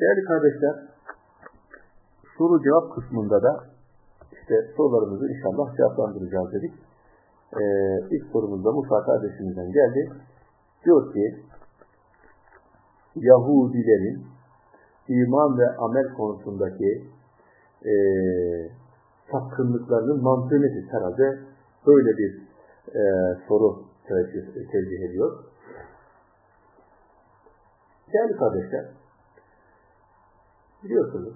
Değerli kardeşler, soru cevap kısmında da işte sorularımızı inşallah cevaplandıracağız dedik. Ee, ilk sorumuzda Musa kardeşimizden geldi. Diyor ki, Yahudilerin iman ve amel konusundaki e, sapkınlıklarının mantığı nedir? Herhalde böyle bir e, soru tercih, tercih ediyor. Değerli kardeşler, biliyorsunuz,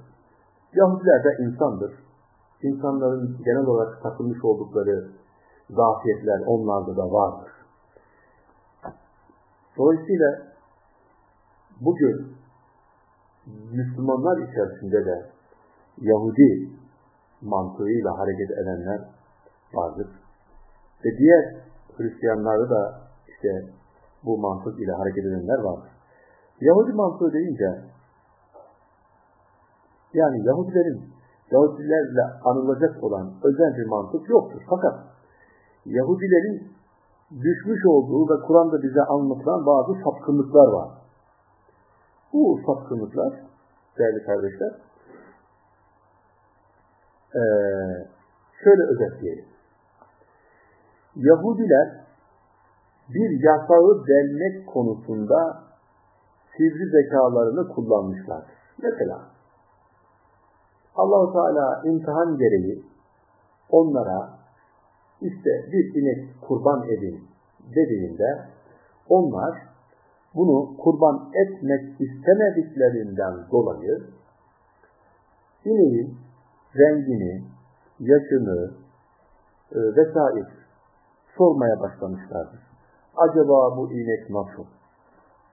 Yahudiler de insandır. İnsanların genel olarak takılmış oldukları zafiyetler onlarda da vardır. Dolayısıyla bugün Müslümanlar içerisinde de Yahudi mantığıyla hareket edenler vardır. Ve diğer Hristiyanlarda da işte bu mantık ile hareket edenler vardır. Yahudi mantığı deyince yani Yahudilerin Yahudilerle anılacak olan özel bir mantık yoktur. Fakat Yahudilerin düşmüş olduğu ve Kur'an'da bize anlatılan bazı sapkınlıklar var. Bu sapkınlıklar değerli kardeşler ee, şöyle özetleyelim. Yahudiler bir yasağı delmek konusunda sivri zekalarını kullanmışlardır. Mesela Allahu Teala imtihan gereği onlara işte bir inek kurban edin dediğinde onlar bunu kurban etmek istemediklerinden dolayı ineğin rengini, yaşını e, vesaire sormaya başlamışlardır. Acaba bu inek nasıl?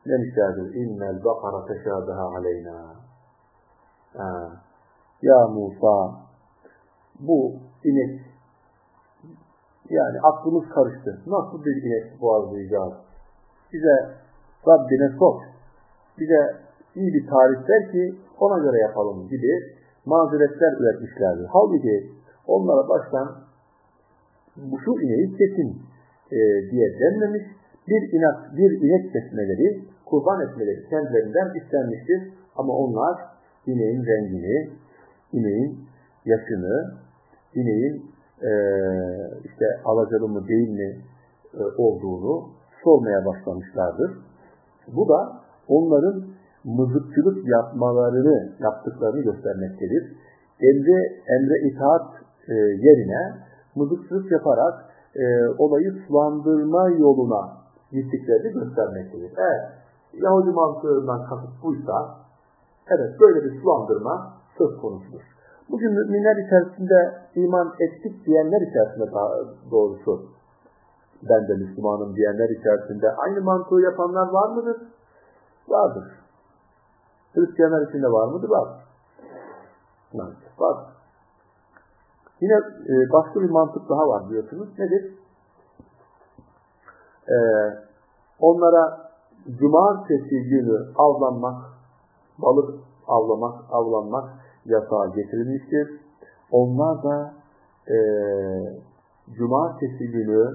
Demişlerdir. İnnel bakara teşabeha aleyna. Ya Musa bu inek yani aklımız karıştı. Nasıl bir inek boğazlayacağız? Bize Rabbine sor. Bize iyi bir tarif ver ki ona göre yapalım gibi mazeretler üretmişlerdir. Halbuki onlara baştan bu şu ineği kesin e, diye denmemiş. Bir inek, bir inek kesmeleri, kurban etmeleri kendilerinden istenmiştir. Ama onlar ineğin rengini, ineğin yaşını, ineğin e, işte alacalı mı değil mi e, olduğunu sormaya başlamışlardır. Bu da onların mızıkçılık yapmalarını, yaptıklarını göstermektedir. Emre, emre itaat e, yerine mızıkçılık yaparak e, olayı sulandırma yoluna gittiklerini göstermektedir. Eğer Yahudi mantığından kasıt buysa, evet böyle bir sulandırma söz konusudur. Bugün müminler içerisinde iman ettik diyenler içerisinde daha doğrusu ben de Müslümanım diyenler içerisinde aynı mantığı yapanlar var mıdır? Vardır. Hristiyanlar içinde var mıdır? Var. Var. Yine e, başka bir mantık daha var diyorsunuz. Nedir? Ee, onlara cumartesi günü avlanmak, balık avlamak, avlanmak yasağı getirilmiştir. Onlar da e, cumartesi günü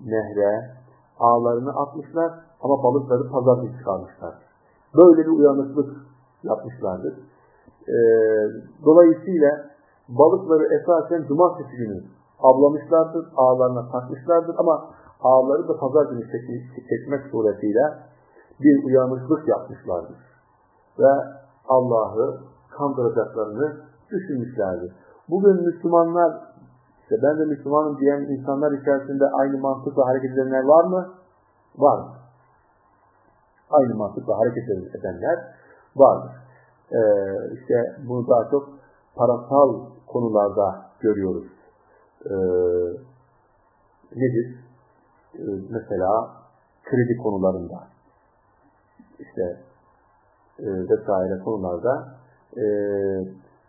nehre ağlarını atmışlar ama balıkları pazartesi çıkarmışlar. Böyle bir uyanıklık yapmışlardır. E, dolayısıyla balıkları esasen cumartesi günü avlamışlardır, ağlarına takmışlardır ama ağları da pazar günü çekmek suretiyle bir uyanıklık yapmışlardır. Ve Allah'ı kandıracaklarını düşünmüşlerdir. Bugün Müslümanlar, işte ben de Müslümanım diyen insanlar içerisinde aynı mantıkla hareket edenler var mı? Var. Aynı mantıkla hareket edenler vardır. Ee, işte bunu daha çok parasal konularda görüyoruz. Ee, nedir? Ee, mesela kredi konularında işte e, vesaire konularda e,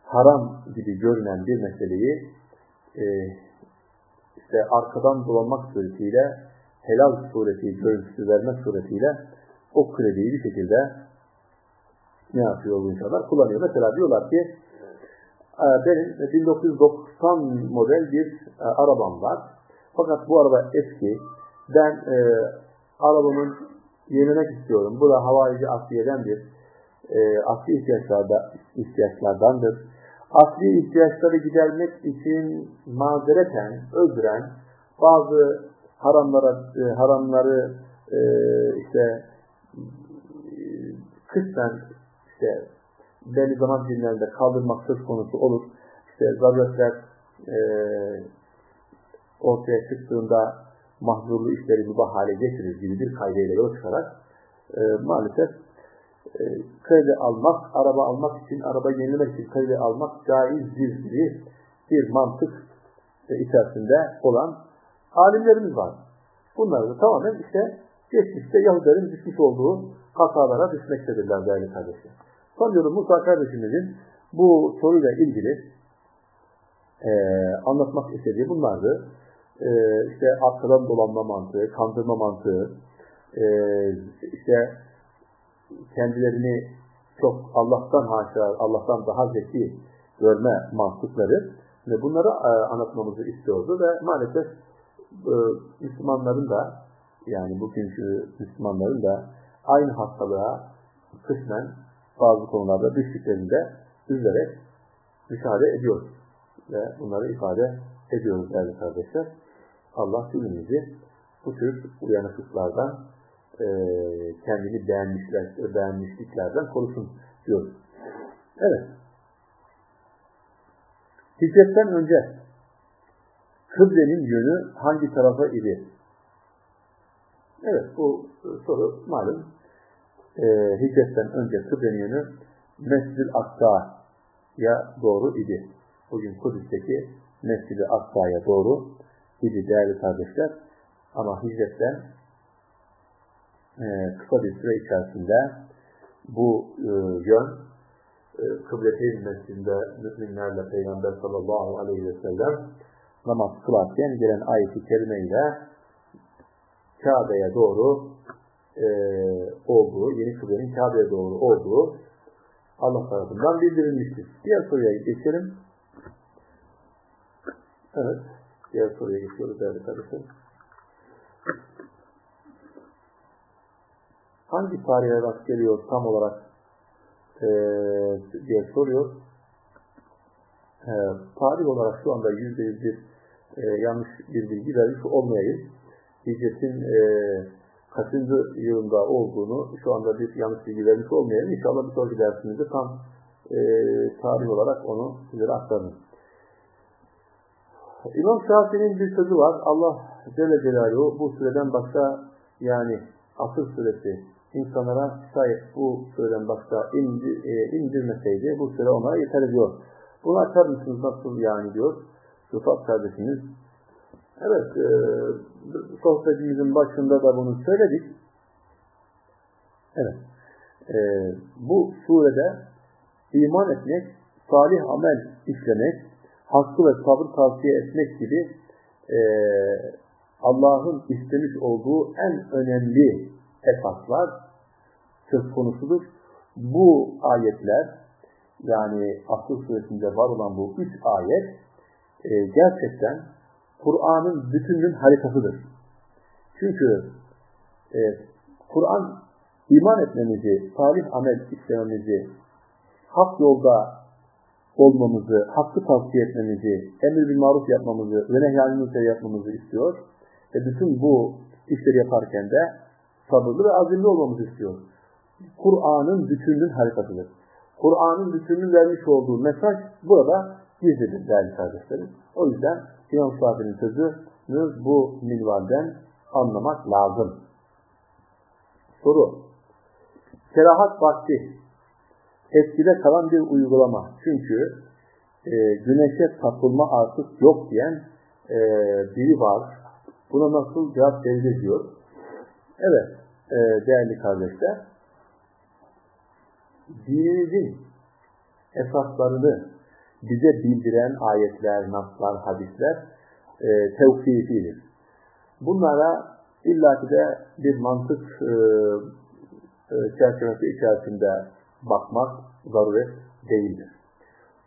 haram gibi görünen bir meseleyi e, işte arkadan dolanmak suretiyle helal sureti görüntüsü vermek suretiyle o krediyi bir şekilde ne yapıyor bu insanlar? Kullanıyor. Mesela diyorlar ki e, benim 1990 model bir e, arabam var. Fakat bu araba eski. Ben e, arabamın yenilemek istiyorum. Bu da havaici asiyeden bir e, asli ihtiyaçlarda, ihtiyaçlardandır. Asli ihtiyaçları gidermek için mazereten, öldüren bazı haramlara, e, haramları e, işte kısmen işte belli zaman dilimlerinde kaldırmak söz konusu olur. İşte zaruretler e, ortaya çıktığında mahzurlu işleri mübah hale getirir gibi bir kaydıyla yola çıkarak e, maalesef e, kredi almak, araba almak için, araba yenilemek için kredi almak caizdir gibi bir mantık e, içerisinde olan alimlerimiz var. Bunlar da tamamen işte geçmişte Yahudilerin düşmüş olduğu hatalara düşmektedirler değerli kardeşler. Sanıyorum Musa kardeşimizin bu soruyla ilgili e, anlatmak istediği bunlardı. E, işte arkadan dolanma mantığı, kandırma mantığı, e, işte kendilerini çok Allah'tan haşa, Allah'tan daha zeki görme mantıkları ve bunları e, anlatmamızı istiyordu ve maalesef e, Müslümanların da yani bugünkü Müslümanların da aynı hastalığa kısmen bazı konularda düştüklerinde üzülerek müşahede ediyoruz. Ve bunları ifade ediyoruz değerli kardeşler. Allah cümlemizi bu tür uyanıklıklardan e, kendini beğenmişler, beğenmişliklerden korusun diyoruz. Evet. Hicretten önce kıblenin yönü hangi tarafa idi? Evet bu soru malum. E, hicretten önce kıblenin yönü Mescid-i Aksa'ya doğru idi. Bugün Kudüs'teki Mescid-i Aksa'ya doğru idi değerli kardeşler. Ama hicretten e, kısa bir süre içerisinde bu e, yön e, Kıbleteyn mescidinde müminlerle Peygamber sallallahu aleyhi ve sellem namaz kılarken gelen ayet-i kerimeyle Kabe'ye doğru e, olduğu, yeni kıblenin Kabe'ye doğru olduğu Allah tarafından bildirilmiştir. Diğer soruya geçelim. Evet. Diğer soruya geçiyoruz değerli kardeşlerim. Hangi tarihe rast geliyor tam olarak e, diye soruyor. E, tarih olarak şu anda yüzde yüz bir e, yanlış bir bilgi vermiş olmayayım. Hicretin e, kaçıncı yılında olduğunu şu anda bir yanlış bilgi vermiş olmayayım. İnşallah bir sonraki dersimizde tam e, tarih olarak onu sizlere aktarırım. İmam Şafii'nin bir sözü var. Allah Celle Celaluhu bu süreden başka yani asır süresi insanlara şayet bu süreden başka indir, e, indirmeseydi bu süre ona yeter ediyor. Bunu açar mısınız nasıl yani diyor Rıfat kardeşimiz. Evet, e, sohbetimizin başında da bunu söyledik. Evet, e, bu surede iman etmek, salih amel işlemek, hakkı ve sabır tavsiye etmek gibi e, Allah'ın istemiş olduğu en önemli esaslar söz konusudur. Bu ayetler yani Asıl suresinde var olan bu üç ayet e, gerçekten Kur'an'ın bütününün haritasıdır. Çünkü e, Kur'an iman etmemizi, salih amel işlememizi, hak yolda olmamızı, hakkı tavsiye etmemizi, emir bir maruf yapmamızı ve nehyanımızı yapmamızı istiyor. Ve bütün bu işleri yaparken de sabırlı ve azimli olmamızı istiyor. Kur'an'ın bütünlüğün harikatıdır. Kur'an'ın bütünlüğün vermiş olduğu mesaj burada gizlidir değerli kardeşlerim. O yüzden İmam Şafii'nin sözünü bu minvalden anlamak lazım. Soru. Kerahat vakti etkide kalan bir uygulama. Çünkü e, güneşe tapılma artık yok diyen e, biri var. Buna nasıl cevap verilir diyor. Evet e, değerli kardeşler, dinimizin esaslarını bize bildiren ayetler, naslar, hadisler e, tevkifidir. Bunlara illaki de bir mantık e, e, çerçevesi içerisinde bakmak zaruret değildir.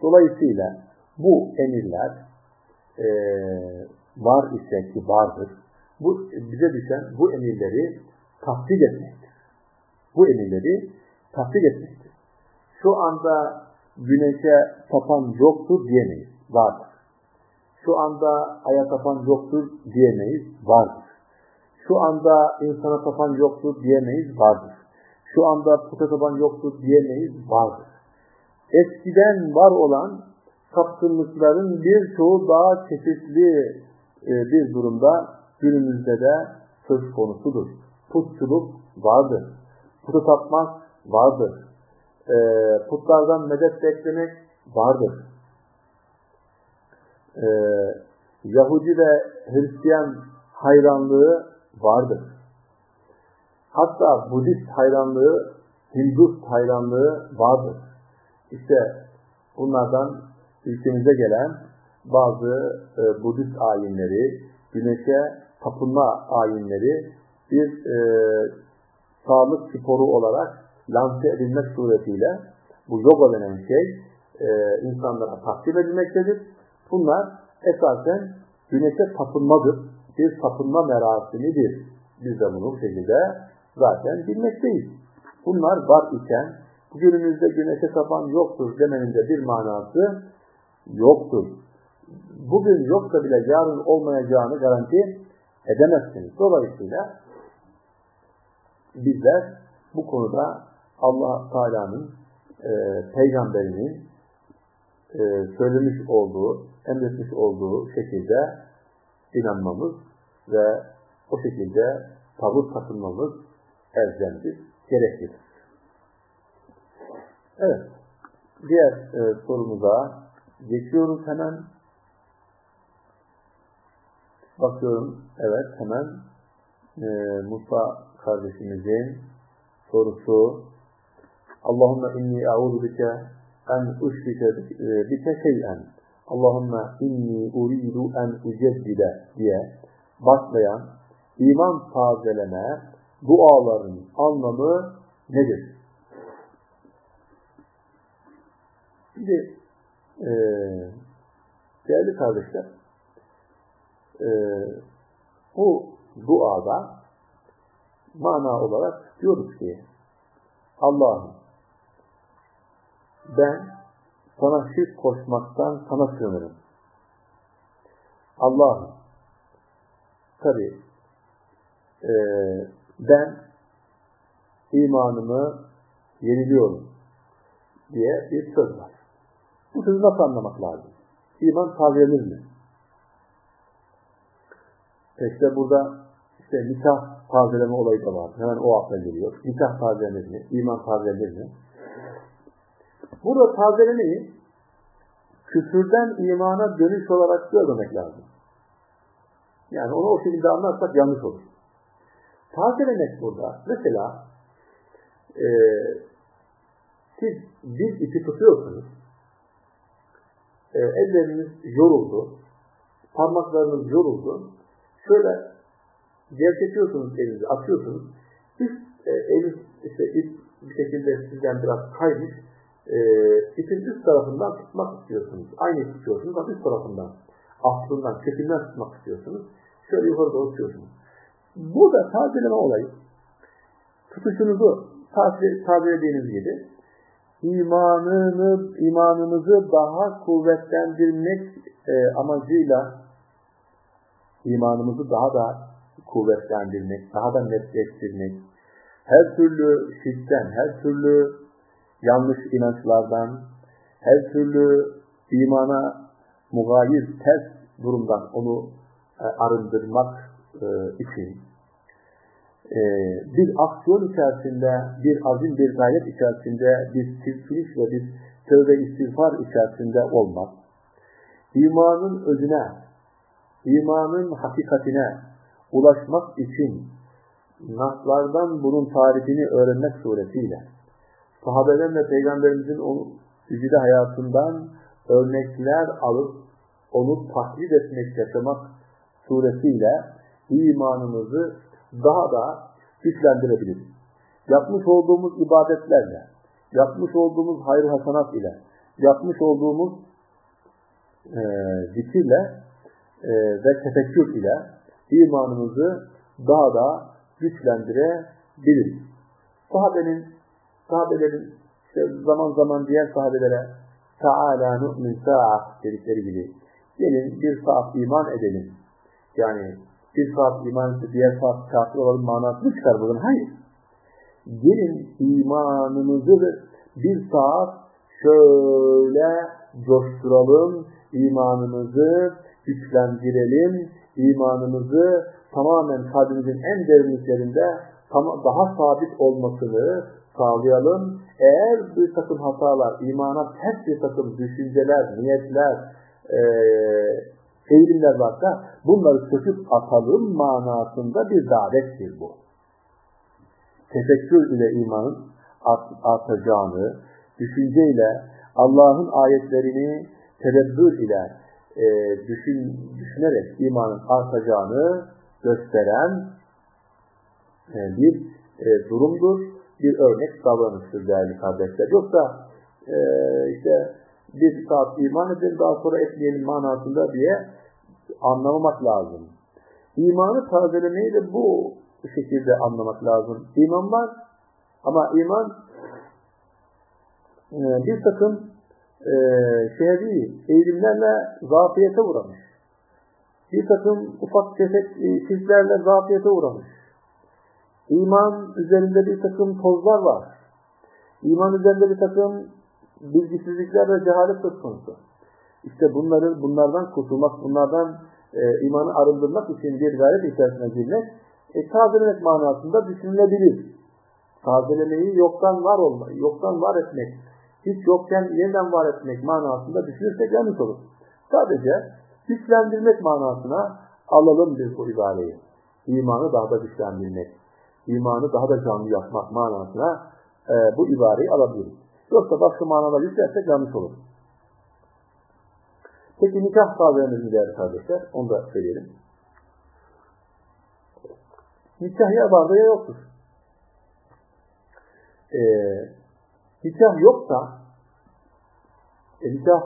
Dolayısıyla bu emirler e, var ise ki vardır. Bu bize düşen bu emirleri tatbik etmektir. Bu emirleri tatbik etmektir. şu anda güneşe tapan yoktur diyemeyiz. Vardır. Şu anda aya tapan yoktur diyemeyiz. Vardır. Şu anda insana tapan yoktur diyemeyiz. Vardır. Şu anda puta tapan yoktur diyemeyiz. Vardır. Eskiden var olan sapkınlıkların birçoğu daha çeşitli e, bir durumda günümüzde de söz konusudur. Putçuluk vardır. Putu tapmak vardır. E, putlardan medet beklemek vardır. E, Yahudi ve Hristiyan hayranlığı vardır. Hatta Budist hayranlığı, Hindus hayranlığı vardır. İşte bunlardan ülkemize gelen bazı e, Budist ayinleri, güneşe tapınma ayinleri bir e, sağlık sporu olarak lanse edilmek suretiyle bu yoga denen şey e, insanlara takdim edilmektedir. Bunlar esasen güneşe tapınmadır. Bir tapınma merasimidir. Biz de bunu bu şekilde zaten bilmekteyiz. Bunlar var iken günümüzde güneşe tapan yoktur demenin de bir manası yoktur. Bugün yoksa bile yarın olmayacağını garanti edemezsiniz. Dolayısıyla bizler bu konuda Allah Teala'nın e, peygamberinin e, söylemiş olduğu, emretmiş olduğu şekilde inanmamız ve o şekilde tavır takınmamız elzemdir, gerekir. Evet, diğer e, sorumuza geçiyoruz hemen. Bakıyorum, evet hemen e, Musa kardeşimizin sorusu Allahümme inni e'udu en uşrike bike şeyen Allahümme inni uridu en uceddide diye başlayan iman tazeleme duaların anlamı nedir? Şimdi e, değerli kardeşler e, bu duada mana olarak diyoruz ki Allah'ım ben sana şirk koşmaktan sana sığınırım. Allah'ım tabi e, ben imanımı yeniliyorum diye bir söz var. Bu sözü nasıl anlamak lazım? İman tazelenir mi? İşte burada işte nikah tazeleme olayı da var. Hemen o akla geliyor. Nikah tazelenir mi? İman tazelenir mi? Burada tazelemeyi küfürden imana dönüş olarak görmemek lazım. Yani onu o şekilde anlarsak yanlış olur. Tazelemek burada mesela e, siz bir ipi tutuyorsunuz e, elleriniz yoruldu parmaklarınız yoruldu şöyle gevşetiyorsunuz elinizi atıyorsunuz üst e, eliniz işte ip bir şekilde sizden biraz kaymış e, ipin üst tarafından tutmak istiyorsunuz. Aynı tutuyorsunuz ama üst tarafından aslından, kökünden tutmak istiyorsunuz. Şöyle yukarı doğru tutuyorsunuz. Burada tazeleme olayı tutuşunuzu tazelediğiniz gibi imanını, imanınızı daha kuvvetlendirmek e, amacıyla imanımızı daha da kuvvetlendirmek, daha da netleştirmek, her türlü şirkten, her türlü yanlış inançlardan, her türlü imana mugayir, ters durumdan onu e, arındırmak e, için e, bir aksiyon içerisinde, bir azim, bir gayret içerisinde, bir silsiliş ve bir tövbe istiğfar içerisinde olmak, imanın özüne, imanın hakikatine ulaşmak için naslardan bunun tarifini öğrenmek suretiyle sahabeden ve peygamberimizin o güzide hayatından örnekler alıp onu taklit etmek, yaşamak suretiyle imanımızı daha da güçlendirebiliriz. Yapmış olduğumuz ibadetlerle, yapmış olduğumuz hayır hasanat ile, yapmış olduğumuz e, zikirle e, ve tefekkür ile imanımızı daha da güçlendirebiliriz. Sahabenin sahabelerin işte zaman zaman diğer sahabelere Teala nu'min sa'a dedikleri gibi gelin bir saat iman edelim. Yani bir saat iman edip diğer saat kafir olalım manasını çıkar bunun. Hayır. Gelin imanımızı bir saat şöyle coşturalım, imanımızı güçlendirelim, imanımızı tamamen kalbimizin en derinliklerinde daha sabit olmasını sağlayalım. Eğer bir takım hatalar, imana ters bir takım düşünceler, niyetler, e, eğilimler varsa bunları söküp atalım manasında bir davettir bu. Tefekkür ile imanın artacağını, düşünceyle Allah'ın ayetlerini tedebbür ile e, düşün, düşünerek imanın artacağını gösteren e, bir e, durumdur, bir örnek davranıştır değerli kardeşler. Yoksa e, işte bir saat iman edelim daha sonra etmeyelim manasında diye anlamamak lazım. İmanı tazelemeyi de bu şekilde anlamak lazım. İman var ama iman e, bir takım e, şehri eğilimlerle zafiyete uğramış. Bir takım ufak tefek e, zafiyete uğramış. İman üzerinde bir takım tozlar var. İman üzerinde bir takım bilgisizlikler ve cehalet söz konusu. İşte bunları, bunlardan kurtulmak, bunlardan e, imanı arındırmak için bir gayret içerisine girmek, e, tazelemek manasında düşünülebilir. Tazelemeyi yoktan var olma, yoktan var etmek, hiç yokken yeniden var etmek manasında düşünürsek yanlış olur. Sadece güçlendirmek manasına alalım biz bu ibareyi. İmanı daha da güçlendirmek, imanı daha da canlı yapmak manasına e, bu ibareyi alabiliriz. Yoksa başka manalar yüklersek yanlış olur. Peki nikah mı değerli kardeşler? Onu da söyleyelim. Nikah ya vardır ya yoktur. Ee, nikah yoksa e, nikah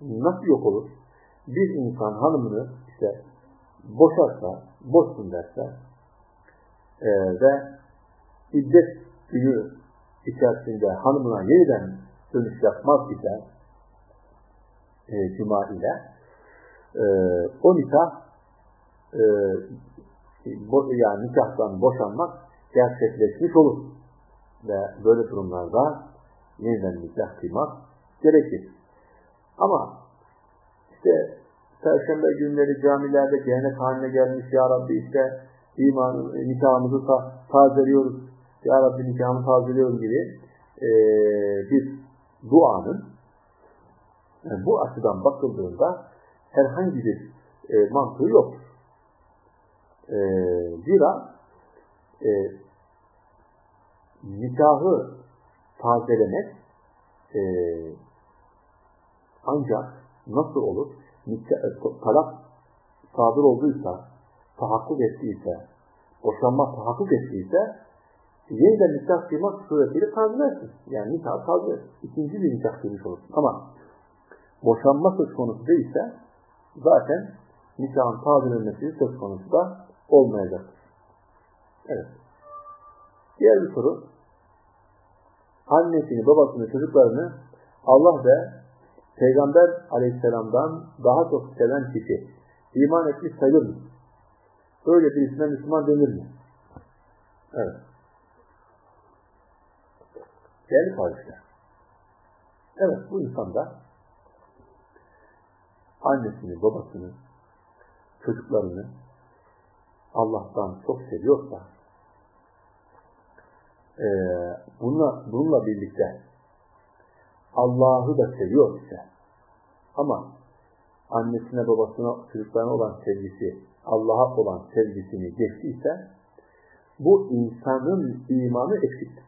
nasıl yok olur? Bir insan hanımını işte boşarsa, boşsun derse e, ve iddet günü içerisinde hanımına yeniden dönüş yapmaz ise e, cuma ile e, o nikah e, bo, yani nikahtan boşanmak gerçekleşmiş olur. Ve böyle durumlarda yeniden nikah kıymak gerekir. Ama işte Perşembe günleri camilerde gelenek haline gelmiş Ya Rabbi işte iman, nikahımızı ta tazeliyoruz. Ya Rabbi nikahımı tazeliyoruz gibi e, bir duanın yani bu açıdan bakıldığında herhangi bir e, mantığı yok. E, zira e, nikahı tazelemek e, ancak nasıl olur? E, talak sadır olduysa, tahakkuk ettiyse, boşanma tahakkuk ettiyse yeniden nikah kıymak suretiyle tazelersin. Yani nikah tazeler. İkinci bir nikah kıymış olursun. Ama boşanma söz konusu değilse zaten nikahın tazelenmesi söz konusu da olmayacaktır. Evet. Diğer bir soru. Annesini, babasını, çocuklarını Allah ve Peygamber aleyhisselamdan daha çok seven kişi iman etmiş sayılır mı? Öyle birisine Müslüman denir mi? Evet. Değerli kardeşler. Evet bu insan da annesini, babasını, çocuklarını Allah'tan çok seviyorsa e, bununla, bununla birlikte Allah'ı da seviyor ise ama annesine babasına çocuklarına olan sevgisi Allah'a olan sevgisini geçtiyse bu insanın imanı eksiktir.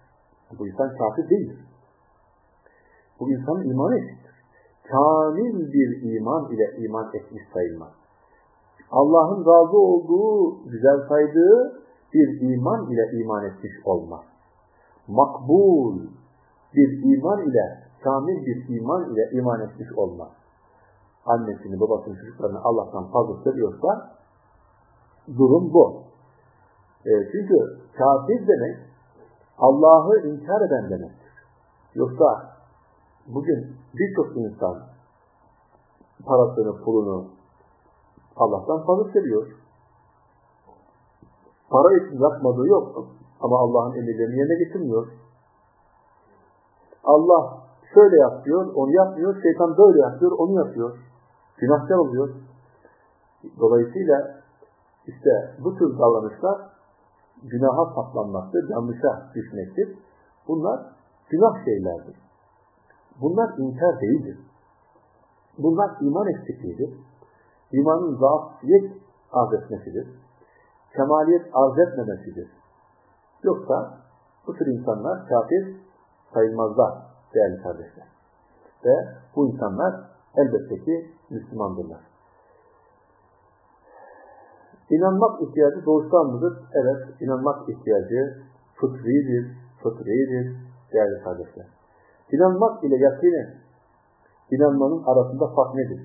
Bu insan kafir değil. Bu insanın imanı eksiktir. Kamil bir iman ile iman etmiş sayılmaz. Allah'ın razı olduğu, güzel saydığı bir iman ile iman etmiş olmaz. Makbul bir iman ile, kamil bir iman ile iman etmiş olmaz. Annesini, babasını, çocuklarını Allah'tan fazla seviyorsa durum bu. E, çünkü kafir demek Allah'ı inkar eden demektir. Yoksa bugün birçok insan parasını, pulunu Allah'tan fazla seviyor. Para için yapmadığı yok. Ama Allah'ın emirlerini yerine getirmiyor. Allah şöyle yapıyor, onu yapmıyor. Şeytan böyle yapıyor, onu yapıyor. Günahkar oluyor. Dolayısıyla işte bu tür davranışlar günaha saplanmaktır, yanlışa düşmektir. Bunlar günah şeylerdir. Bunlar inkar değildir. Bunlar iman eksikliğidir. İmanın zafiyet arz etmesidir. Kemaliyet arz etmemesidir. Yoksa bu tür insanlar kafir sayılmazlar değerli kardeşler. Ve bu insanlar elbette ki Müslümandırlar. İnanmak ihtiyacı doğuştan mıdır? Evet, inanmak ihtiyacı fıtridir, fıtridir değerli kardeşler. İnanmak ile yakinen inanmanın arasında fark nedir?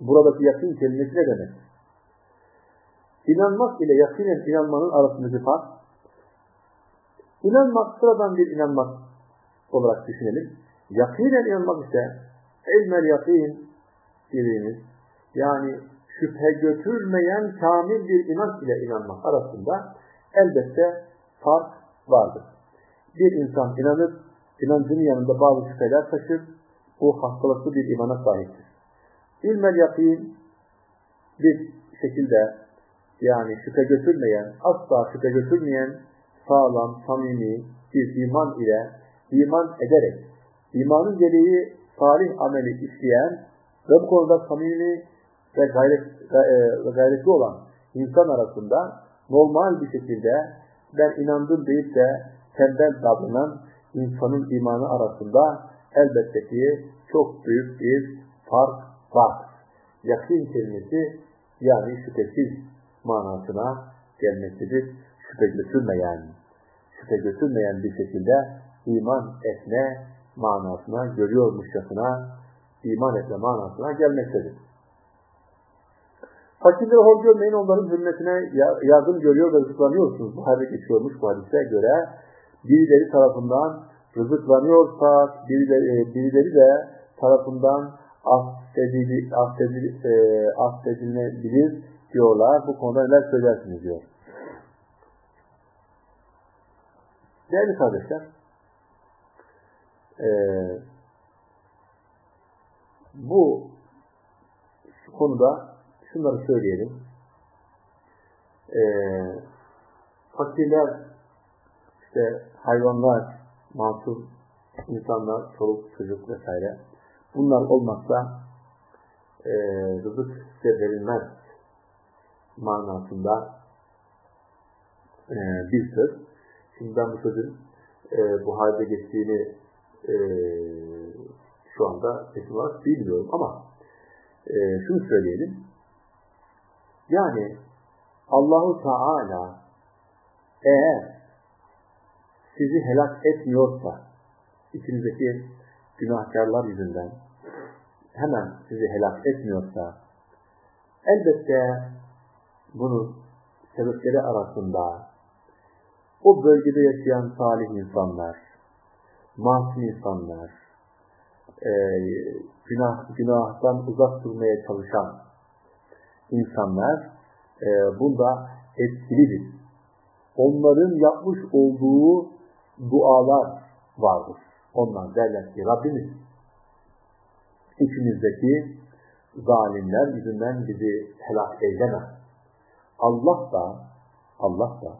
Buradaki yakın kelimesi ne demek? İnanmak ile yakinen inanmanın arasındaki fark İnanmak sıradan bir inanmak olarak düşünelim. Yakinen inanmak ise ilmel yakin dediğimiz yani şüphe götürmeyen kamil bir inanç ile inanmak arasında elbette fark vardır. Bir insan inanır, inancının yanında bazı şüpheler taşır, bu hastalıklı bir imana sahiptir. İlmel yakin bir şekilde yani şüphe götürmeyen, asla şüphe götürmeyen sağlam, samimi bir iman ile iman ederek imanın gereği salih ameli isteyen ve bu konuda samimi ve gayret, e, gayretli olan insan arasında normal bir şekilde ben inandım deyip de tembel davranan insanın imanı arasında elbette ki çok büyük bir fark var. Yakin kelimesi yani şüphesiz manasına gelmektedir. Şüphe götürmeyen, şüphe götürmeyen bir şekilde iman etme manasına, görüyormuşçasına iman etme manasına gelmektedir. Fakirleri hor görmeyin, onların hürmetine yardım görüyor ve rızıklanıyorsunuz. Bu hadise geçiyormuş bu hadise göre. Birileri tarafından rızıklanıyorsak, birileri, birileri de tarafından affedil, affedil, e, affedilebilir diyorlar. Bu konuda neler söylersiniz diyor. Değerli kardeşler, e, bu konuda şunları söyleyelim. E, fakirler, işte hayvanlar, masum insanlar, çoluk, çocuk vesaire bunlar olmazsa e, rızık size verilmez manasında e, bir söz. Şimdi ben bu sözün e, bu halde geçtiğini e, şu anda kesin olarak bilmiyorum ama e, şunu söyleyelim. Yani Allahu Teala eğer sizi helak etmiyorsa içinizdeki günahkarlar yüzünden hemen sizi helak etmiyorsa elbette bunun sebepleri arasında o bölgede yaşayan salih insanlar, masum insanlar, e, günah, günahtan uzak durmaya çalışan insanlar e, bunda etkilidir. Onların yapmış olduğu dualar vardır. Onlar derler ki Rabbimiz içimizdeki zalimler yüzünden bizi helak eyleme. Allah da Allah da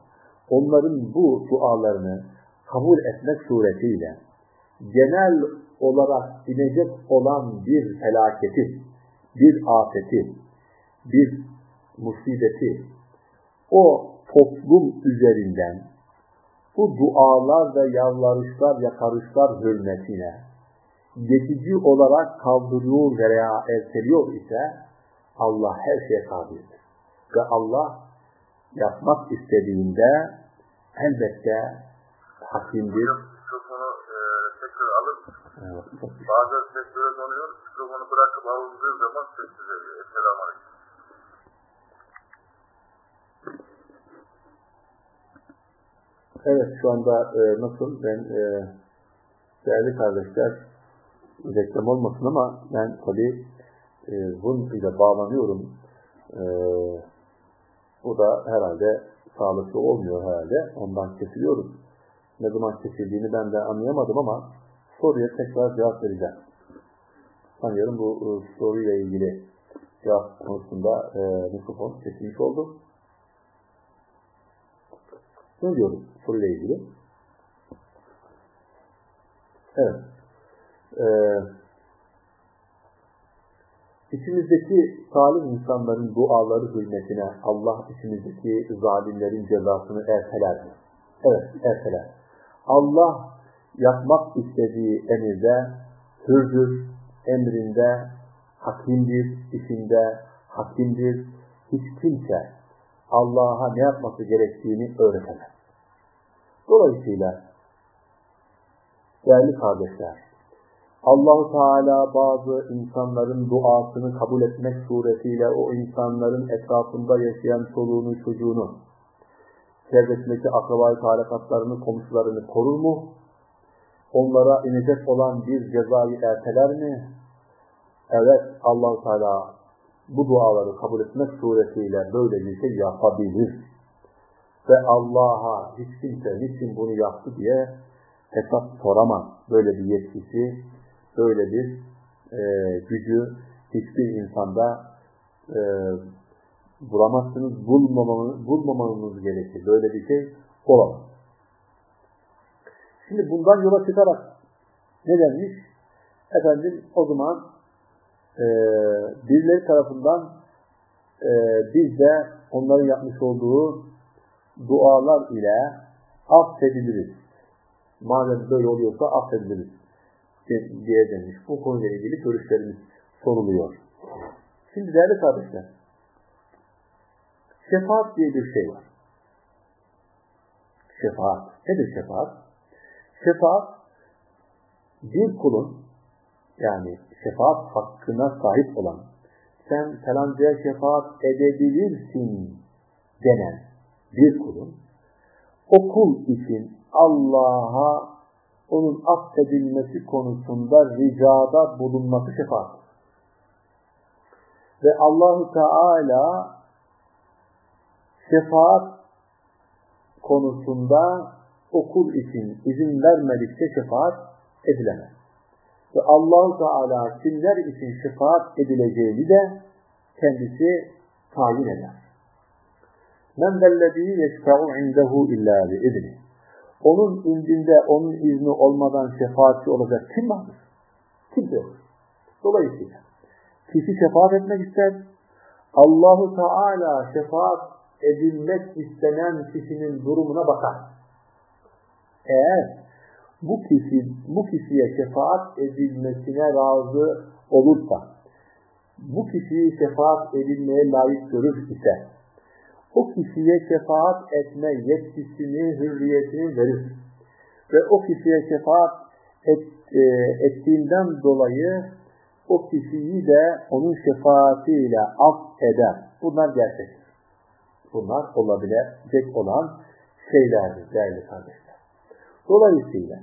onların bu dualarını kabul etmek suretiyle genel olarak inecek olan bir felaketi, bir afeti, bir musibeti o toplum üzerinden bu dualar ve yalvarışlar, yakarışlar hürmetine geçici olarak kaldırıyor veya erteliyor ise Allah her şeye kadirdir. Ve Allah yapmak istediğinde elbette hakimdir. Mikrofonu e, tekrar alıp evet. bazen sektöre donuyor, mikrofonu bırakıp alındığı zaman ses düzeliyor. Esselamu Aleyküm. Evet şu anda e, nasıl ben e, değerli kardeşler, reklam olmasın ama ben tabii e, Zoom ile bağlanıyorum. E, bu da herhalde sağlıklı olmuyor herhalde. Ondan kesiliyoruz. Ne zaman kesildiğini ben de anlayamadım ama soruya tekrar cevap vereceğim. Sanıyorum bu e, soruyla ilgili cevap konusunda e, mikrofon kesilmiş oldu. Ne diyoruz soruyla ilgili? Evet. Ee, içimizdeki salih insanların duaları hürmetine Allah içimizdeki zalimlerin cezasını erteler mi? Evet, erteler. Allah yapmak istediği emirde hürdür, emrinde hakimdir, işinde hakimdir. Hiç kimse Allah'a ne yapması gerektiğini öğretemez. Dolayısıyla değerli kardeşler, Allahu Teala bazı insanların duasını kabul etmek suretiyle o insanların etrafında yaşayan çoluğunu, çocuğunu, çevresindeki akrabayı talekatlarını, komşularını korur mu? Onlara inecek olan bir cezayı erteler mi? Evet, Allahu Teala bu duaları kabul etmek suretiyle böyle bir şey yapabilir. Ve Allah'a hiç kimse niçin bunu yaptı diye hesap soramaz. Böyle bir yetkisi, böyle bir e, gücü hiçbir insanda e, bulamazsınız, bulmamanız, gerekir. Böyle bir şey olamaz. Şimdi bundan yola çıkarak ne denmiş? Efendim o zaman e, birileri tarafından e, biz de onların yapmış olduğu dualar ile affediliriz. Madem böyle oluyorsa affediliriz diye demiş. Bu konuyla ilgili görüşlerimiz soruluyor. Şimdi değerli kardeşler, şefaat diye bir şey var. Şefaat. Nedir şefaat? Şefaat, bir kulun yani şefaat hakkına sahip olan, sen falancaya şefaat edebilirsin denen bir kulun, o kul için Allah'a onun affedilmesi konusunda ricada bulunması şefaat. Ve Allahu Teala şefaat konusunda okul için izin vermedikçe şefaat edilemez. Ve Allahu Teala kimler için şefaat edileceğini de kendisi tayin eder. Men zellezî yeşfe'u indehu illâ bi'izni. Onun indinde, onun izni olmadan şefaatçi olacak kim vardır? Kimse yok. Dolayısıyla kişi şefaat etmek ister. Allahu Teala şefaat edilmek istenen kişinin durumuna bakar. Eğer bu kişi bu kişiye şefaat edilmesine razı olursa, bu kişiyi şefaat edilmeye layık görür ise, o kişiye şefaat etme yetkisini, hürriyetini verir. Ve o kişiye şefaat et, e, ettiğinden dolayı o kişiyi de onun şefaatiyle af eder. Bunlar gerçektir. Bunlar olabilecek olan şeylerdir değerli kardeşler. Dolayısıyla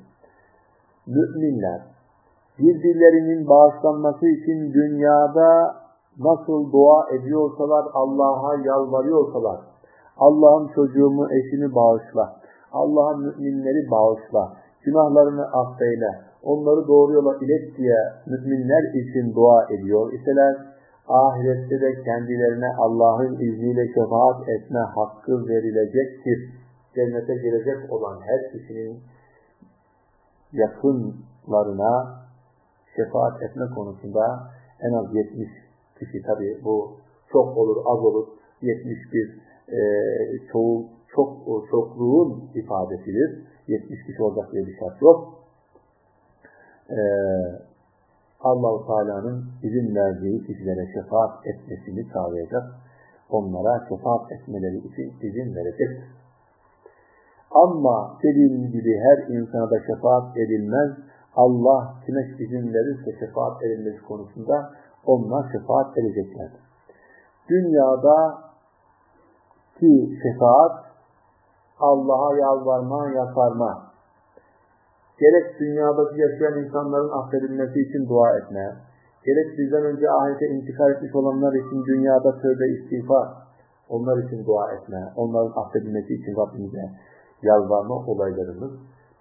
müminler birbirlerinin bağışlanması için dünyada nasıl dua ediyorsalar, Allah'a yalvarıyorsalar, Allah'ın çocuğumu, eşimi bağışla, Allah'ın müminleri bağışla, günahlarını affeyle, onları doğru yola ilet diye müminler için dua ediyor iseler, ahirette de kendilerine Allah'ın izniyle şefaat etme hakkı verilecektir. Cennete girecek olan her kişinin yakınlarına şefaat etme konusunda en az 70 kişi tabi bu çok olur az olur 71 e, çoğu çok çokluğun ifadesidir. 70 kişi olacak diye bir şart yok. Ee, Allah-u Teala'nın izin verdiği kişilere şefaat etmesini sağlayacak. Onlara şefaat etmeleri için izin verecek. Ama dediğim gibi her insana da şefaat edilmez. Allah kime izin verirse şefaat edilmesi konusunda onlar şefaat edeceklerdir. Dünyada ki şefaat Allah'a yalvarma, yakarma, gerek dünyadaki yaşayan insanların affedilmesi için dua etme, gerek bizden önce ahirete intikal etmiş olanlar için dünyada tövbe istiğfar, onlar için dua etme, onların affedilmesi için Rabbimize yalvarma olaylarımız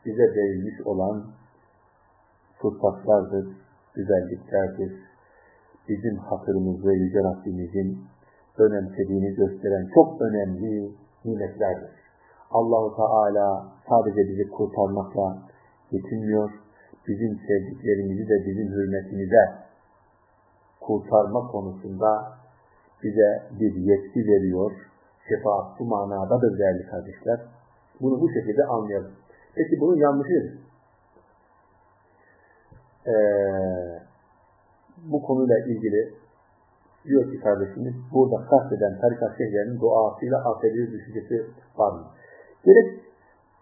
bize verilmiş olan fırsatlardır, güzelliklerdir. Bizim hatırımızı Yüce Rabbimizin önemsediğini gösteren çok önemli nimetlerdir. Allahu Teala sadece bizi kurtarmakla yetinmiyor. Bizim sevdiklerimizi de bizim hürmetimize kurtarma konusunda bize bir yetki veriyor. Şefaat bu manadadır değerli kardeşler. Bunu bu şekilde anlayalım. Peki bunun yanlışı? Ee, bu konuyla ilgili diyor ki kardeşimiz burada kasteden tarikat şeyhlerinin duasıyla affedilir düşüncesi var mı? Gerek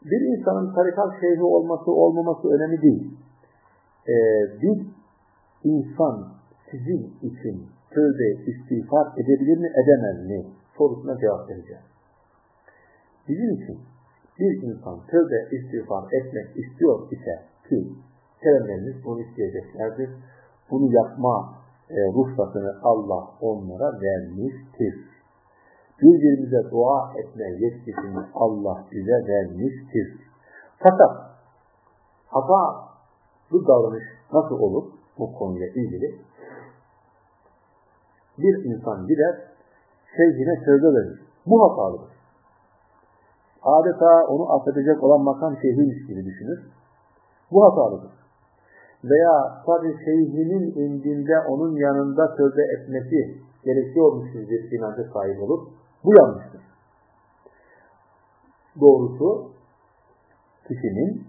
bir insanın tarikat şeyhi olması olmaması önemli değil. Ee, bir insan sizin için tövbe istiğfar edebilir mi edemez mi sorusuna cevap vereceğim. Bizim için bir insan tövbe istiğfar etmek istiyor ise ki sevenlerimiz bunu isteyeceklerdir. Bunu yapma e, ruhsatını Allah onlara vermiştir. Birbirimize dua etme yetkisini Allah bize vermiştir. Fakat hata bu davranış nasıl olur bu konuyla ilgili? Bir insan gider şeyhine tövbe verir. Bu hatalıdır. Adeta onu affedecek olan makam şeyhiymiş gibi düşünür. Bu hatalıdır. Veya sadece şeyhinin indinde onun yanında tövbe etmesi gerekiyormuş bir inanca sahip olur. Bu yanlıştır. Doğrusu kişinin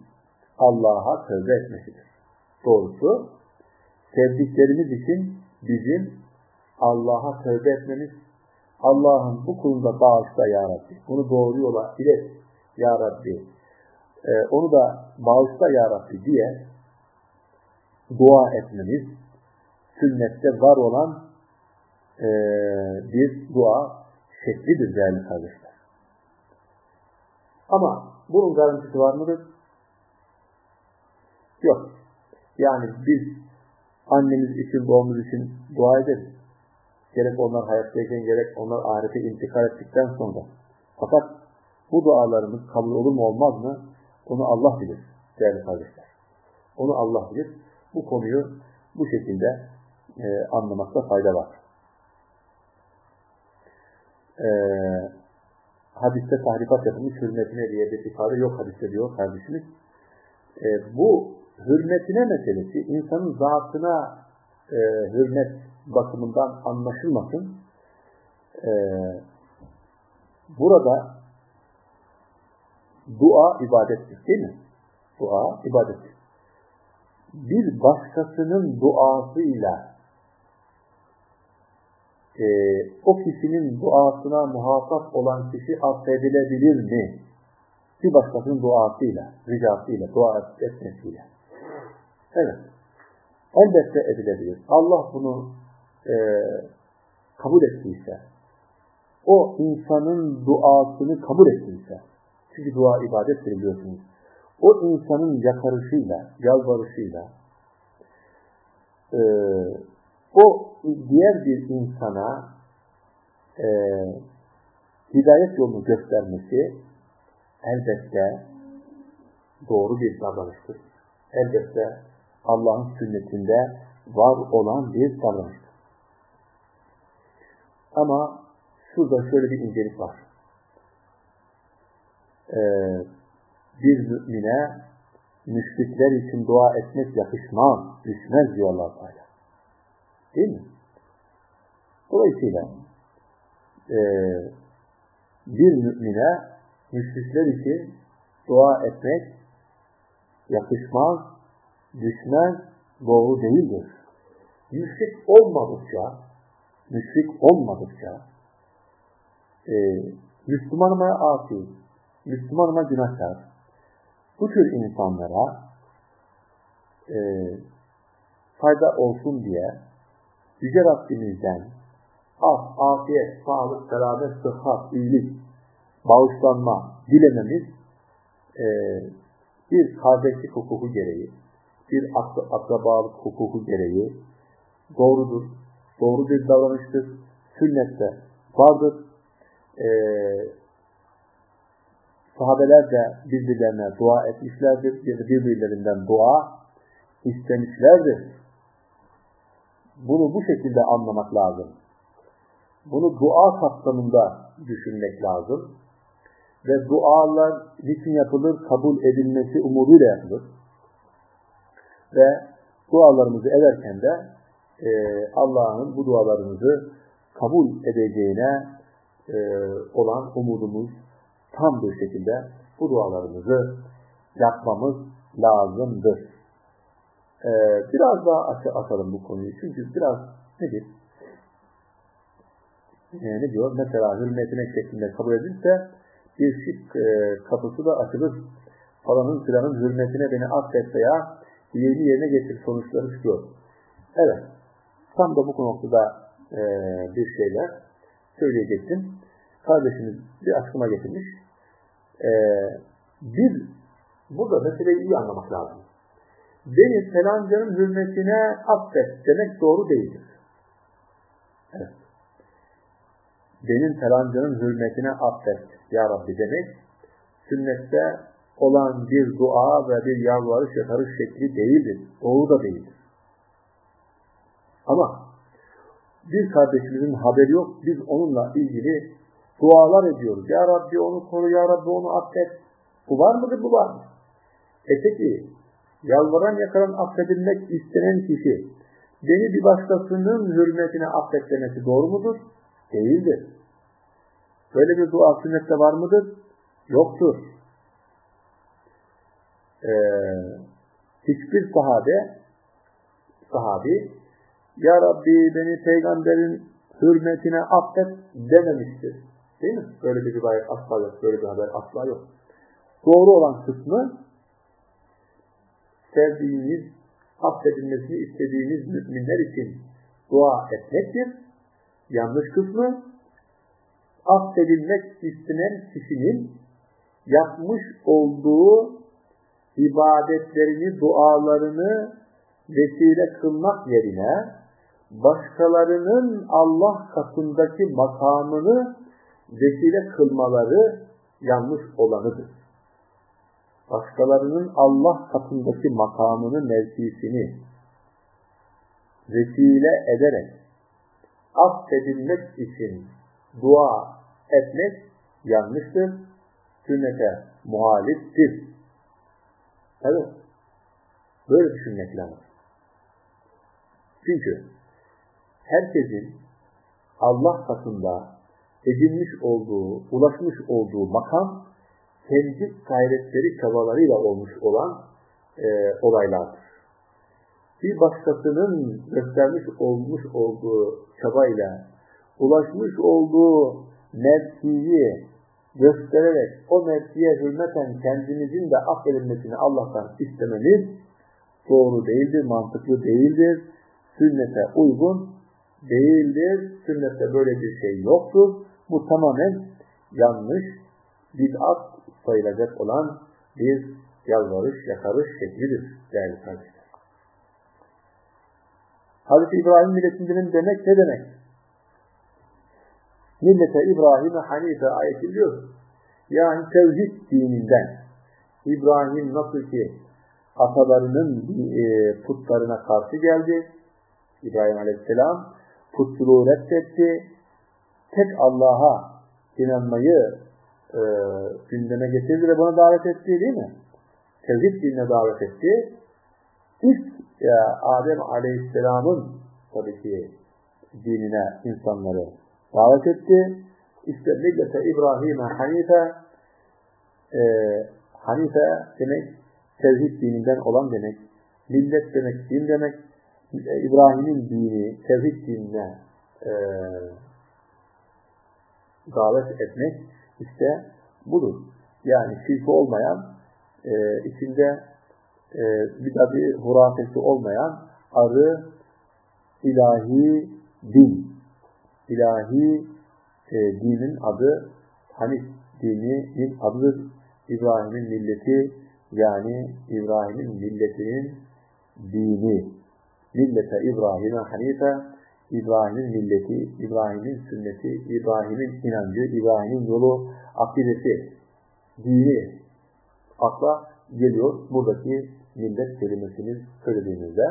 Allah'a tövbe etmesidir. Doğrusu sevdiklerimiz için bizim Allah'a tövbe etmemiz, Allah'ın bu konuda bağışla ya Rabbi, bunu doğru yola ilet ya Rabbi, ee, onu da bağışla ya Rabbi diye dua etmemiz, sünnette var olan e, bir dua şeklidir değerli kardeşler. Ama bunun garantisi var mıdır? Yok. Yani biz annemiz için, babamız için dua ederiz. Gerek onlar hayattayken, gerek onlar ahirete intikal ettikten sonra. Fakat bu dualarımız kabul olur mu olmaz mı? Onu Allah bilir değerli kardeşler. Onu Allah bilir. Bu konuyu bu şekilde e, anlamakta fayda var. E, hadiste tahrifat yapılmış hürmetine diye bir ifade yok hadiste diyor kardeşimiz. E, bu hürmetine meselesi insanın zatına e, hürmet bakımından anlaşılmasın. E, burada dua ibadettir değil mi? Dua ibadettir. Bir başkasının duasıyla e, o kişinin duasına muhatap olan kişi affedilebilir mi? Bir başkasının duasıyla, ricasıyla, dua etmesiyle. Evet. Elbette edilebilir. Allah bunu e, kabul ettiyse, o insanın duasını kabul ettiyse, çünkü dua ibadet biliyorsunuz. O insanın yakarışıyla, yalvarışıyla e, o diğer bir insana e, hidayet yolunu göstermesi elbette doğru bir davranıştır. Elbette Allah'ın sünnetinde var olan bir davranıştır. Ama şurada şöyle bir incelik var. Ee, bir mümine müşrikler için dua etmek yakışmaz, düşmez diyor allah Teala. Değil mi? Dolayısıyla e, bir mümine müşrikler için dua etmek yakışmaz, düşmez, doğru değildir. Müşrik olmadıkça, müşrik olmadıkça e, Müslümanıma asi, Müslümanıma günahkar, bu tür insanlara e, fayda olsun diye Yüce Rabbimizden af, afiyet, sağlık, selamet, sıhhat, iyilik, bağışlanma dilememiz e, bir kardeşlik hukuku gereği, bir akrabalık hukuku gereği doğrudur. Doğru bir davranıştır. Sünnette vardır. Ee, sahabeler de birbirlerine dua etmişlerdir. Birbirlerinden dua istemişlerdir. Bunu bu şekilde anlamak lazım. Bunu dua kapsamında düşünmek lazım. Ve dualar niçin yapılır? Kabul edilmesi umuduyla yapılır. Ve dualarımızı ederken de e, Allah'ın bu dualarımızı kabul edeceğine e, olan umudumuz tam bir şekilde bu dualarımızı yapmamız lazımdır. Ee, biraz daha aç açalım bu konuyu. Çünkü biraz nedir? Ee, ne diyor? Mesela hürmetine şeklinde kabul edilse bir şık e, kapısı da açılır. Falanın filanın hürmetine beni affet veya diğerini yerine getir sonuçları çıkıyor. Evet. Tam da bu noktada e, bir şeyler söyleyecektim. Kardeşimiz bir aklıma getirmiş. E, bir, burada meseleyi iyi anlamak lazım beni felancanın hürmetine affet demek doğru değildir. Evet. Benim felancanın hürmetine affet ya Rabbi demek sünnette olan bir dua ve bir yalvarış yakarış şekli değildir. Doğru da değildir. Ama bir kardeşimizin haberi yok. Biz onunla ilgili dualar ediyoruz. Ya Rabbi onu koru, Ya Rabbi onu affet. Bu var mıdır? Bu var mı? E peki yalvaran yakaran affedilmek istenen kişi beni bir başkasının hürmetine affet demesi doğru mudur? Değildir. Böyle bir dua sünnette var mıdır? Yoktur. Ee, hiçbir sahabe sahabi Ya Rabbi beni peygamberin hürmetine affet dememiştir. Değil mi? Böyle bir rivayet asla yok. Böyle bir haber asla yok. Doğru olan kısmı sevdiğiniz, affedilmesini istediğiniz müminler için dua etmektir. Yanlış kısmı, affedilmek istenen kişinin yapmış olduğu ibadetlerini, dualarını vesile kılmak yerine başkalarının Allah katındaki makamını vesile kılmaları yanlış olanıdır başkalarının Allah katındaki makamını, mevkisini vesile ederek affedilmek için dua etmek yanlıştır, sünnete muhaliftir. Evet, böyle düşünmek lazım. Çünkü herkesin Allah katında edinmiş olduğu, ulaşmış olduğu makam kendi gayretleri çabalarıyla olmuş olan e, olaylardır. Bir başkasının göstermiş olmuş olduğu çabayla ulaşmış olduğu mevkiyi göstererek o mevkiye hürmeten kendimizin de affedilmesini Allah'tan istememiz doğru değildir, mantıklı değildir, sünnete uygun değildir, sünnette böyle bir şey yoktur. Bu tamamen yanlış, bid'at sayılacak olan bir yalvarış, yakarış şeklidir değerli kardeşler. Hazreti İbrahim milletindenin demek ne demek? Millete İbrahim'e Hanife ayeti biliyoruz. Yani tevhid dininden İbrahim nasıl ki atalarının e, putlarına karşı geldi. İbrahim Aleyhisselam putçuluğu reddetti. Tek Allah'a inanmayı e, gündeme getirdi ve buna davet etti değil mi? Tevhid dinine davet etti. İlk ya Adem Aleyhisselam'ın tabii ki dinine insanları davet etti. İşte millete İbrahim'e Hanife e, Hanife demek tevhid dininden olan demek. Millet demek, din demek. İbrahim'in dini, tevhid dinine e, davet etmek işte budur. Yani şirki olmayan, e, içinde e, bir tabi hurafesi olmayan arı ilahi din. İlahi e, dinin adı Hanif dininin adıdır. İbrahim'in milleti Yani İbrahim'in milletinin dini. Millete İbrahim'e hanife, İbrahim'in milleti, İbrahim'in sünneti, İbrahim'in inancı, İbrahim'in yolu, akidesi, dini akla geliyor. Buradaki millet kelimesini söylediğimizde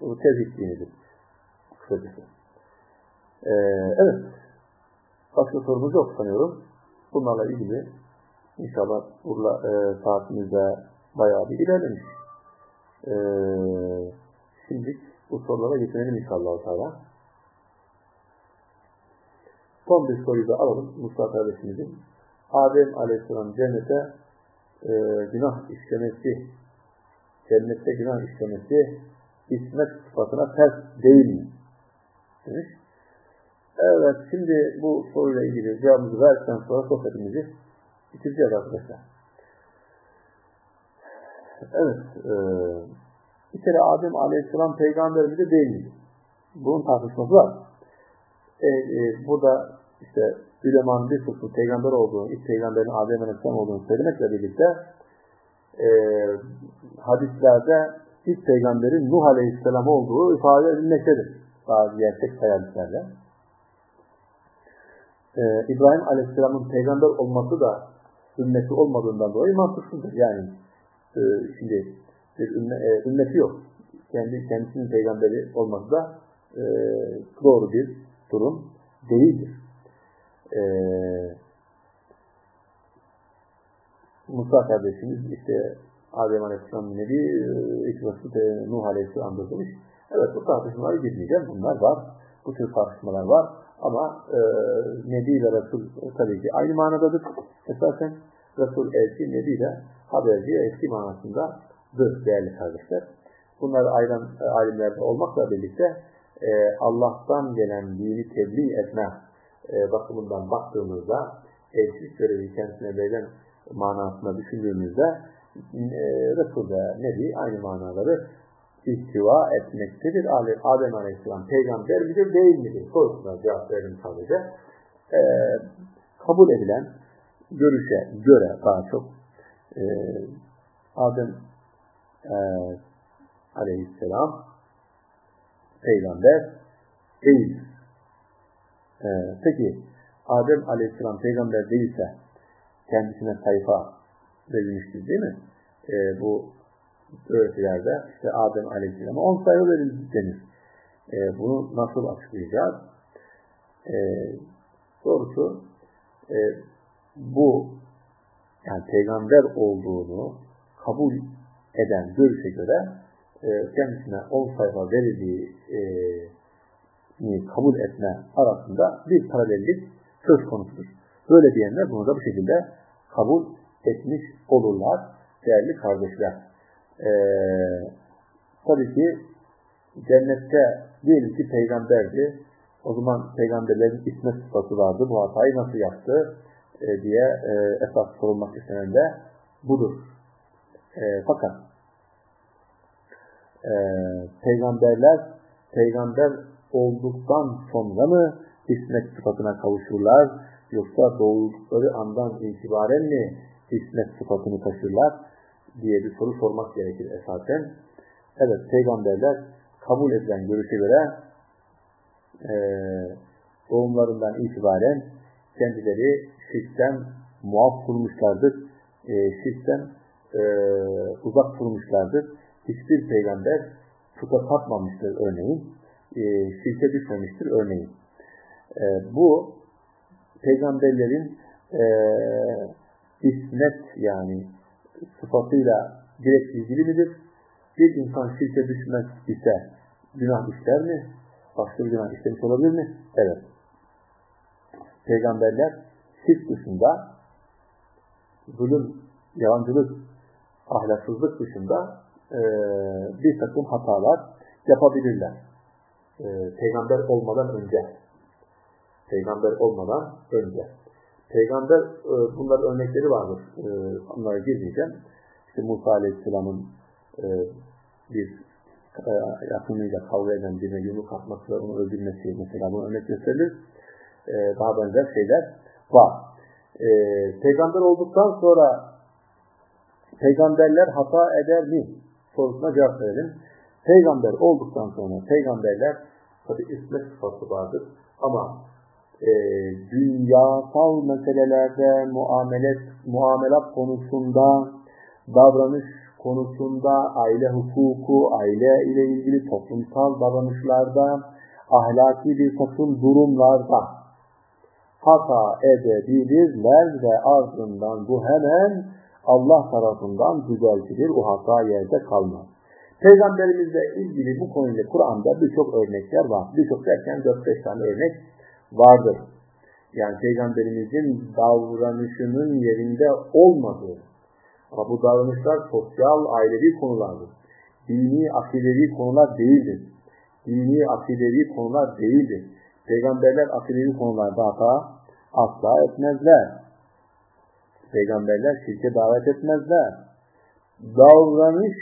bu tevhid dinidir. Kısacası. Ee, evet. Başka sorumuz yok sanıyorum. Bunlarla ilgili inşallah burada e, saatimizde bayağı bir ilerlemiş. Ee, şimdi bu sorulara getirelim inşallah. Teala. Son bir soruyu da alalım Musa kardeşimizin. Adem Aleyhisselam cennete e, günah işlemesi, cennette günah işlemesi ismet sıfatına ters değil mi? Demiş. Evet, şimdi bu soruyla ilgili cevabımızı verdikten sonra sohbetimizi bitireceğiz arkadaşlar. Evet, e, bir kere Adem Aleyhisselam peygamber midir değil mi? Bunun tartışması var. E, e, burada işte ülemanın bir kısmı peygamber olduğunu, ilk peygamberin Adem Aleyhisselam olduğunu söylemekle birlikte e, hadislerde ilk peygamberin Nuh Aleyhisselam olduğu ifade edilmektedir. Bazı gerçek hadislerle. E, İbrahim Aleyhisselam'ın peygamber olması da ümmeti olmadığından dolayı mantıksızdır. Yani e, şimdi bir ünne, e, ümmeti yok. Kendi kendisinin peygamberi olması da e, doğru bir durum değildir. E, Musa kardeşimiz işte Adem Aleyhisselam Nebi, İkbası de Nuh Aleyhisselam'da demiş. Evet bu tartışmalara girmeyeceğim. Bunlar var. Bu tür tartışmalar var. Ama e, Nebi ve Resul tabii ki aynı manadadır. Esasen Resul elçi, Nebi de haberci eski manasındadır değerli kardeşler. Bunlar ayran e, alimlerde olmakla birlikte e, Allah'tan gelen dini tebliğ etme e, bakımından baktığımızda elçilik görevi kendisine verilen manasında düşündüğümüzde e, Resul ve Nebi aynı manaları ihtiva etmektedir. Adem Aleyhisselam peygamber midir değil midir? Sorusuna cevap verin sadece. E, kabul edilen görüşe göre daha çok e, Adem e, Aleyhisselam peygamber değil. E, peki Adem Aleyhisselam peygamber değilse kendisine sayfa verilmiştir değil mi? E, bu öğretilerde işte Adem Aleyhisselam'a 10 sayfa verildi denir. E, bunu nasıl açıklayacağız? E, doğrusu e, bu yani peygamber olduğunu kabul eden görüşe göre e, kendisine 10 sayfa verildiği e, kabul etme arasında bir paralellik söz konusudur. Böyle diyenler bunu da bu şekilde kabul etmiş olurlar değerli kardeşler. Ee, tabii ki cennette diyelim ki peygamberdi. O zaman peygamberlerin ismet sıfatı vardı. Bu hatayı nasıl yaptı e, diye e, esas sorulmak istenen de budur. E, fakat e, peygamberler peygamber olduktan sonra mı ismet sıfatına kavuşurlar yoksa doğdukları andan itibaren mi ismet sıfatını taşırlar diye bir soru sormak gerekir esasen. Evet, peygamberler kabul edilen görüşe göre e, doğumlarından itibaren kendileri şirkten muaf kurmuşlardır. E, şirkten e, uzak kurmuşlardır. Hiçbir peygamber tuta katmamıştır örneğin. E, şirke düşmemiştir örneğin. E, bu peygamberlerin e, ismet yani sıfatıyla direkt ilgili midir? Bir insan şirke düşmez ise günah işler mi? Başka bir günah işlemiş olabilir mi? Evet. Peygamberler şirk dışında zulüm, yalancılık, ahlaksızlık dışında e, bir takım hatalar yapabilirler. E, peygamber olmadan önce. Peygamber olmadan önce. Peygamber e, bunlar örnekleri vardır. E, onlara girmeyeceğim. İşte Musa Aleyhisselam'ın e, bir e, yakınıyla kavga eden birine yumruk atması ve onu öldürmesi mesela bunu örnek gösterilir. E, daha benzer şeyler var. E, peygamber olduktan sonra peygamberler hata eder mi? Sorusuna cevap verelim. Peygamber olduktan sonra peygamberler tabi ismet sıfatı vardır ama e, dünyasal meselelerde muamelet, muamelat konusunda davranış konusunda aile hukuku, aile ile ilgili toplumsal davranışlarda ahlaki bir takım durumlarda hata edebilirler ve ardından bu hemen Allah tarafından düzeltilir. O hata yerde kalmaz. Peygamberimizle ilgili bu konuyla Kur'an'da birçok örnekler var. Birçok derken 4-5 tane örnek vardır. Yani Peygamberimizin davranışının yerinde olmadığı. Ama bu davranışlar sosyal, ailevi konulardır. Dini, akidevi konular değildir. Dini, akidevi konular değildir. Peygamberler akidevi konularda hata asla etmezler. Peygamberler şirke davet etmezler. Davranış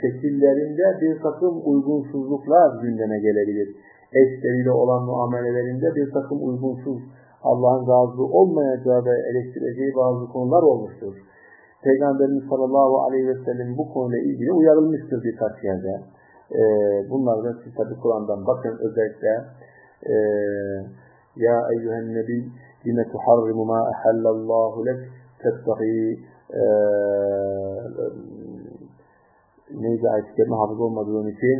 şekillerinde bir takım uygunsuzluklar gündeme gelebilir. Eşleriyle olan muamelelerinde bir takım uygunsuz, Allah'ın razı olmayacağı ve eleştireceği bazı konular olmuştur. Peygamberimiz sallallahu aleyhi ve sellem bu konuyla ilgili uyarılmıştır birkaç yerde. E, bunlardan siz tabi Kur'an'dan bakın özellikle e, Ya eyyühen nebi lime tuharrimu ma ehallallahu lek tettaki e, neydi ayet-i kerime hafız olmadığın için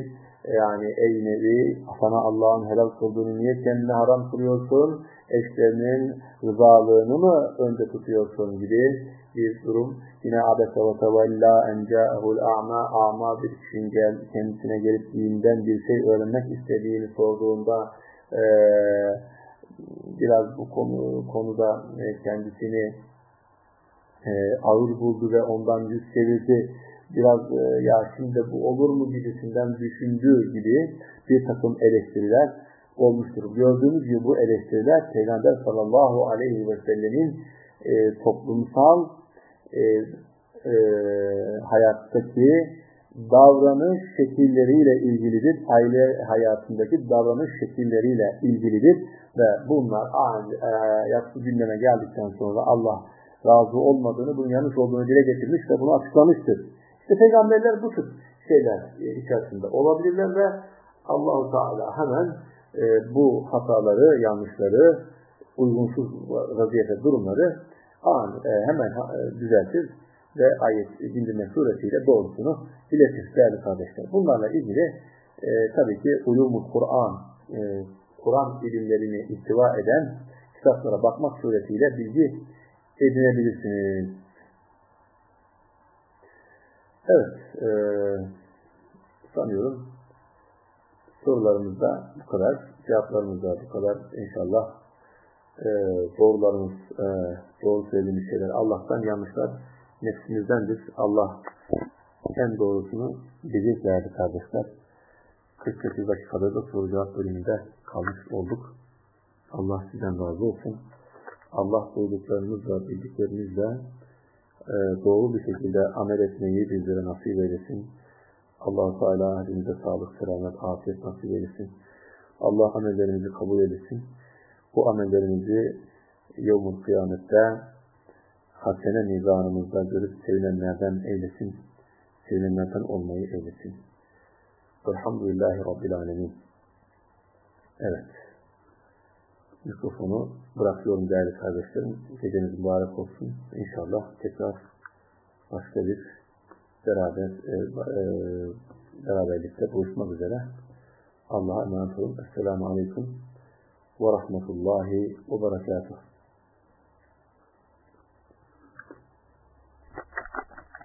yani ey nebi sana Allah'ın helal kıldığını niye kendine haram kılıyorsun? Eşlerinin rızalığını mı önde tutuyorsun gibi bir durum. Yine abese ve tevella en ca'ehul a'ma a'ma bir kişinin gel, kendisine gelip dinden bir şey öğrenmek istediğini sorduğunda e, biraz bu konu konuda e, kendisini e, ağır buldu ve ondan yüz çevirdi biraz e, ya şimdi bu olur mu gibisinden düşündüğü gibi bir takım eleştiriler olmuştur. Gördüğümüz gibi bu eleştiriler Peygamber sallallahu aleyhi ve sellemin e, toplumsal e, e, hayattaki davranış şekilleriyle ilgilidir. Aile hayatındaki davranış şekilleriyle ilgilidir. Ve bunlar e, yaptığı gündeme geldikten sonra Allah razı olmadığını, bunun yanlış olduğunu dile getirmiş ve bunu açıklamıştır. İşte peygamberler bu tür şeyler içerisinde olabilirler ve Allahu Teala hemen e, bu hataları, yanlışları, uygunsuz vaziyete durumları an, e, hemen e, düzeltir ve ayet indirme suretiyle doğrusunu iletir değerli kardeşler. Bunlarla ilgili e, tabii ki ulumul Kur'an, e, Kur'an ilimlerini ihtiva eden kitaplara bakmak suretiyle bilgi edinebilirsiniz. Evet, e, sanıyorum sorularımız da bu kadar, cevaplarımız da bu kadar. İnşallah e, doğrularımız, e, doğru söylediğimiz şeyler Allah'tan, yanlışlar nefsimizdendir. Allah en doğrusunu bize verdi kardeşler. 48 dakikada da soru cevap bölümünde kalmış olduk. Allah sizden razı olsun. Allah duyduklarımızla, bildiklerimizle doğru bir şekilde amel etmeyi bizlere nasip eylesin. allah Teala hepimize sağlık, selamet, afiyet nasip eylesin. Allah amellerimizi kabul eylesin. Bu amellerimizi yevmul kıyamette hasene nizamımızda görüp sevilenlerden eylesin. Sevilenlerden olmayı eylesin. Elhamdülillahi Rabbil Alemin. Evet. Mikrofonu bırakıyorum değerli kardeşlerim. Geceniz mübarek olsun. İnşallah tekrar başka bir beraber e, e, beraberlikte buluşmak üzere. Allah'a emanet olun. Esselamu Aleyküm ve Rahmetullahi ve Berekatuhu.